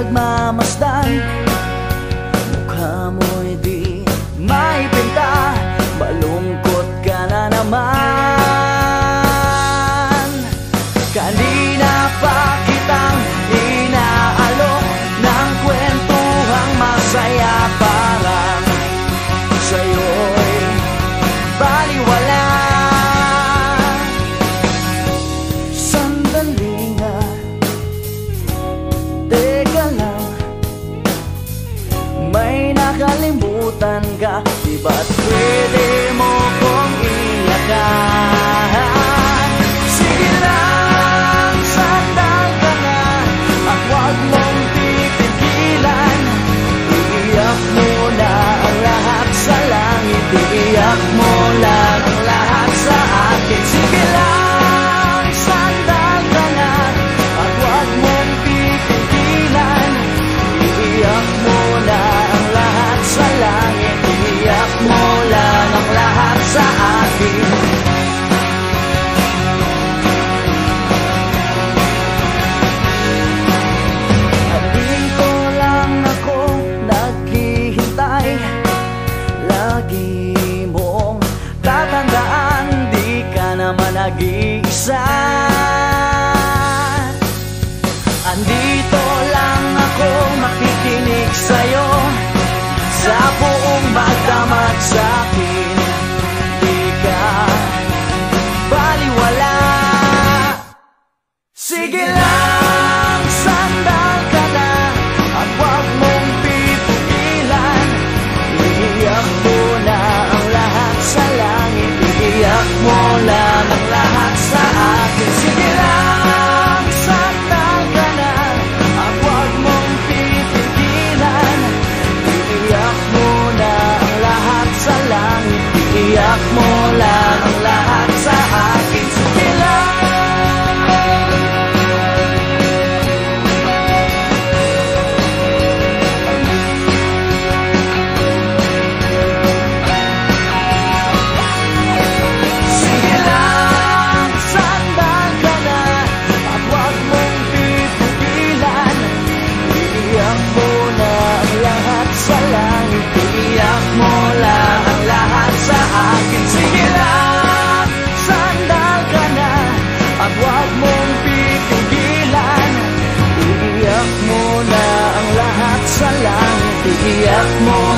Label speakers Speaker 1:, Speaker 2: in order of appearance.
Speaker 1: nagmamasdan nasaktan ka Di ba't pwede mo kong iyakan? Sige lang, sandal ka na At huwag mong pipigilan Iiyak mo na ang lahat sa langit Iiyak mo lang ang lahat sa akin Sige nag-iisa Andi iyak mo lang. iiyak more?